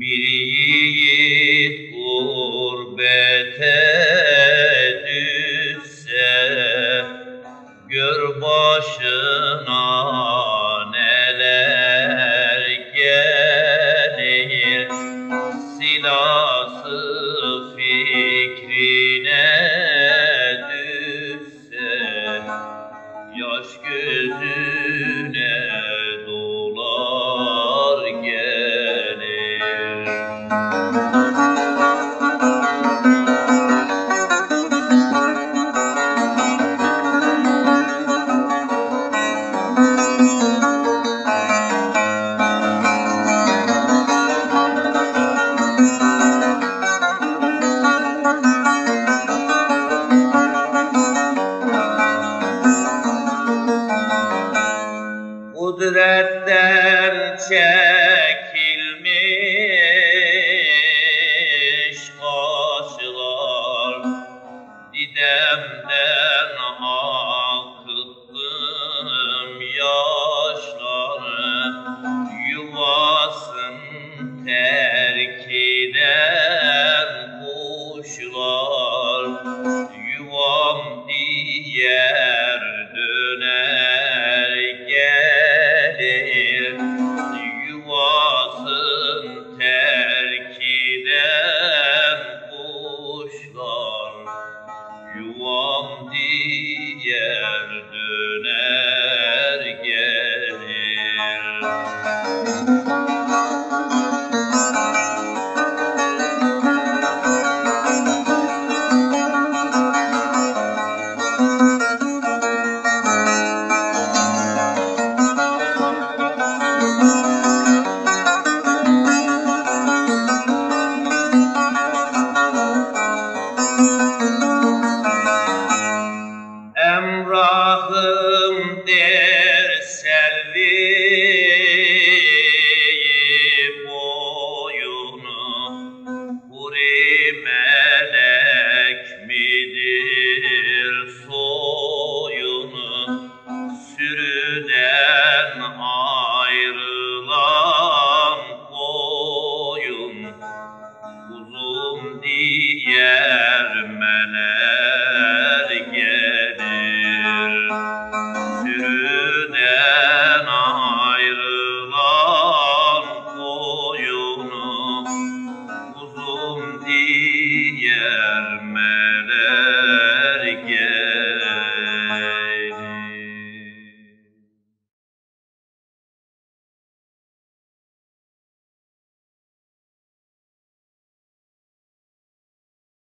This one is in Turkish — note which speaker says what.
Speaker 1: Bir yiğit in, diğer meler